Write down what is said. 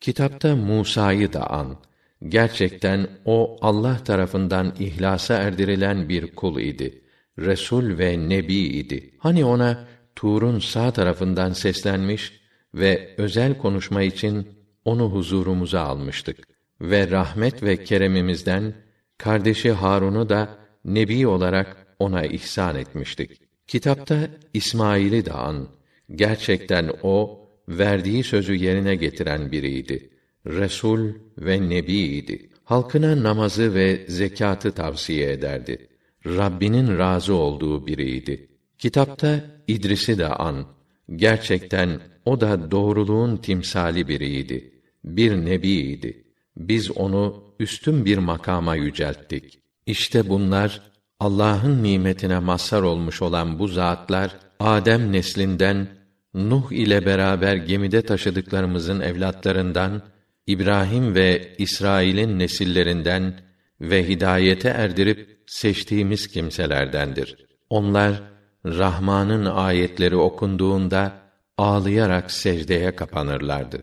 Kitapta Musa'yı da an. Gerçekten o Allah tarafından ihlasa erdirilen bir kul idi. Resul ve nebi idi. Hani ona Tur'un sağ tarafından seslenmiş ve özel konuşma için onu huzurumuza almıştık ve rahmet ve keremimizden kardeşi Harun'u da nebi olarak ona ihsan etmiştik. Kitapta İsmail'i de an. Gerçekten o verdiği sözü yerine getiren biriydi. Resul ve nebiydi. Halkına namazı ve zekatı tavsiye ederdi. Rabbinin razı olduğu biriydi. Kitapta İdris'i de an. Gerçekten o da doğruluğun timsali biriydi. Bir nebiydi. Biz onu üstün bir makama yücelttik. İşte bunlar Allah'ın nimetine mazhar olmuş olan bu zatlar Adem neslinden Nuh ile beraber gemide taşıdıklarımızın evlatlarından İbrahim ve İsrail'in nesillerinden ve hidayete erdirip seçtiğimiz kimselerdendir. Onlar Rahman'ın ayetleri okunduğunda ağlayarak secdeye kapanırlardı.